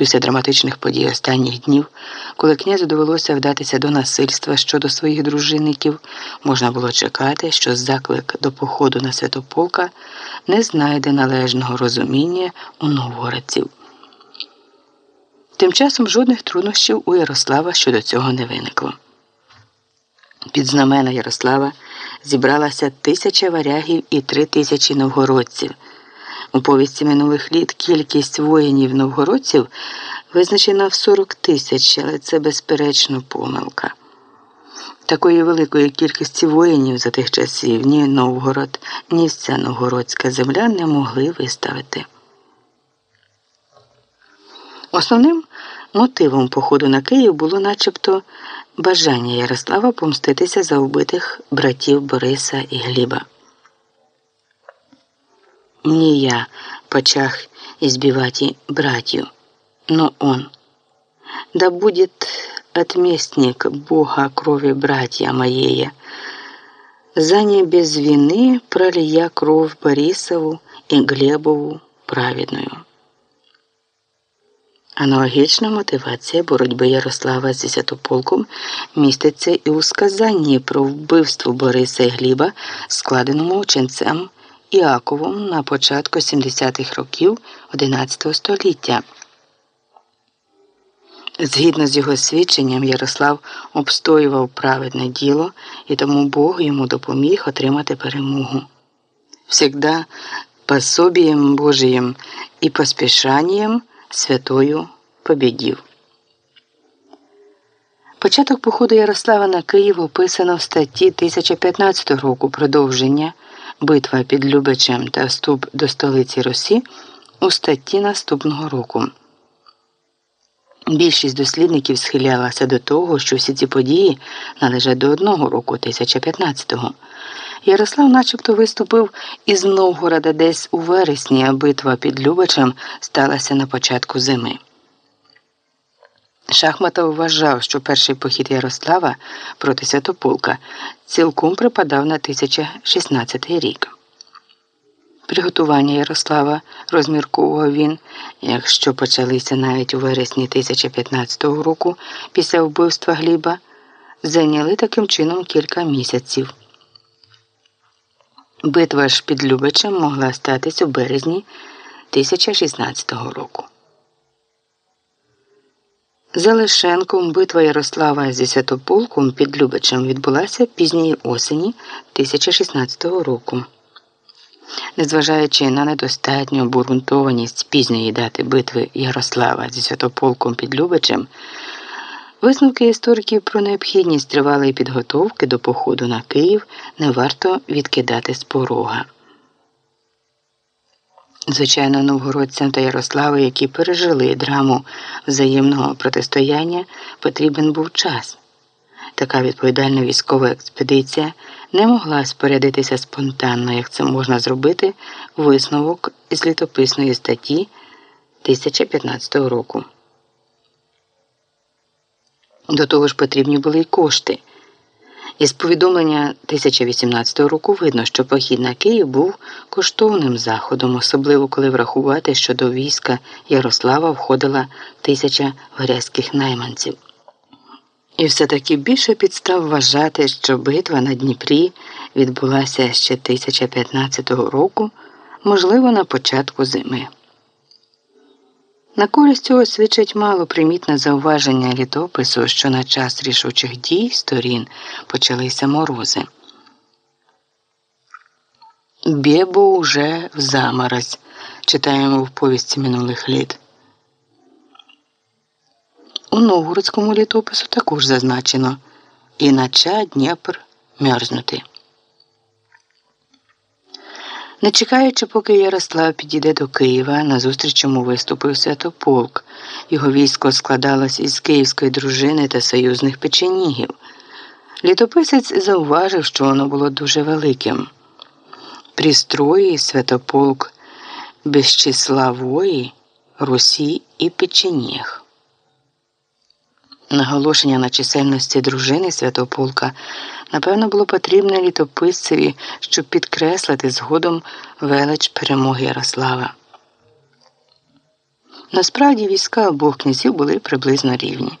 Після драматичних подій останніх днів, коли князю довелося вдатися до насильства щодо своїх дружинників, можна було чекати, що заклик до походу на Святополка не знайде належного розуміння у новгородців. Тим часом жодних труднощів у Ярослава щодо цього не виникло. Під знамена Ярослава зібралася тисяча варягів і три тисячі новгородців. У повісті минулих літ кількість воїнів новгородців визначена в 40 тисяч, але це безперечно помилка. Такої великої кількості воїнів за тих часів ні Новгород, ні вся новгородська земля не могли виставити. Основним мотивом походу на Київ було начебто бажання Ярослава помститися за вбитих братів Бориса і Гліба. Не я почах избивать братью, но он. Да будет отместник Бога крови братья моей. За не без вины пролия кровь Борисову и Глебову праведную. Аналогічна мотивація боротьби Ярослава з Десятополком міститься і у сказанні про вбивство Бориса і Гліба, складеному ученцем Іаковом на початку 70-х років XI століття. Згідно з його свідченням, Ярослав обстоював праведне діло і тому Бог йому допоміг отримати перемогу. Всегда пособієм Божиєм і поспішанням святою побідів. Початок походу Ярослава на Київ описано в статті 1015 року продовження Битва під Любичем та вступ до столиці Росі у статті наступного року. Більшість дослідників схилялася до того, що всі ці події належать до одного року 1015-го. Ярослав начебто виступив із Новгорода десь у вересні, а битва під Любичем сталася на початку зими. Шахматов вважав, що перший похід Ярослава проти Святополка цілком припадав на 1016 рік. Приготування Ярослава розмірковував він, якщо почалися навіть у вересні 1015 року після вбивства Гліба, зайняли таким чином кілька місяців. Битва ж під Любичем могла статись у березні 1016 року. За Лишенком битва Ярослава зі Святополком під Любичем відбулася пізньої осені 1016 року. Незважаючи на недостатню обґрунтованість пізньої дати битви Ярослава зі Святополком під Любичем, висновки істориків про необхідність тривалої підготовки до походу на Київ не варто відкидати з порога. Звичайно, новгородцям та Ярославу, які пережили драму взаємного протистояння, потрібен був час. Така відповідальна військова експедиція не могла спорядитися спонтанно, як це можна зробити висновок із літописної статті 1015 року. До того ж потрібні були й кошти. Із повідомлення 1018 року видно, що похід на Київ був коштовним заходом, особливо коли врахувати, що до війська Ярослава входила тисяча варязьких найманців. І все таки більше підстав вважати, що битва на Дніпрі відбулася ще 1015 року, можливо, на початку зими. На користь цього свідчить мало примітне зауваження літопису, що на час рішучих дій сторін почалися морози. Бєбо уже в заморозь, читаємо в повісті минулих літ. У Новгородському літопису також зазначено і нача Дніпр мерзнути. Не чекаючи, поки Ярослав підійде до Києва, назустріч йому виступив Святополк. Його військо складалось із київської дружини та союзних печенігів. Літописець зауважив, що воно було дуже великим. При строї Святополк без числа вої, Русі і печеніг. Наголошення на чисельності дружини Святополка, напевно, було потрібне літописцеві, щоб підкреслити згодом велич перемоги Ярослава. Насправді війська обох князів були приблизно рівні.